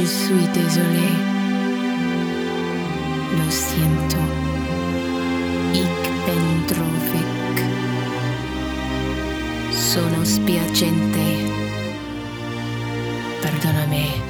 je suis désolé. Lo siento. Ik ben trovic. Sono spiacente. Perdona me.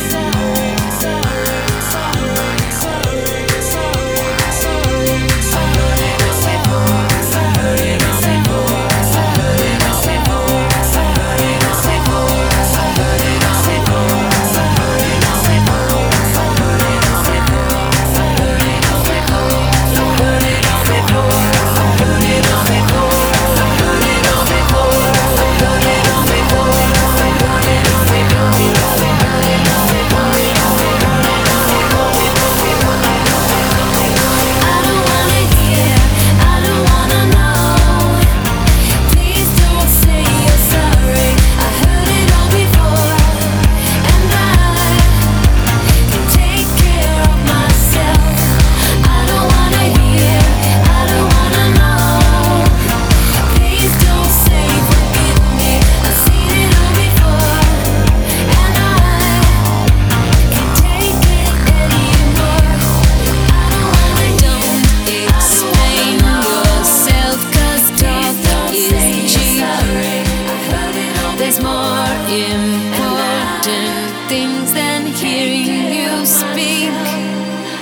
There's more important things than hearing you speak.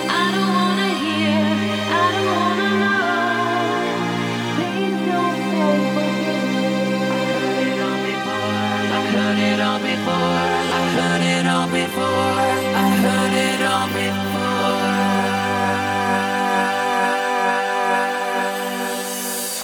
I don't wanna hear, I don't wanna know. Please don't. I've heard it all before, I've heard it all before, I've heard it all before, I've heard it all before.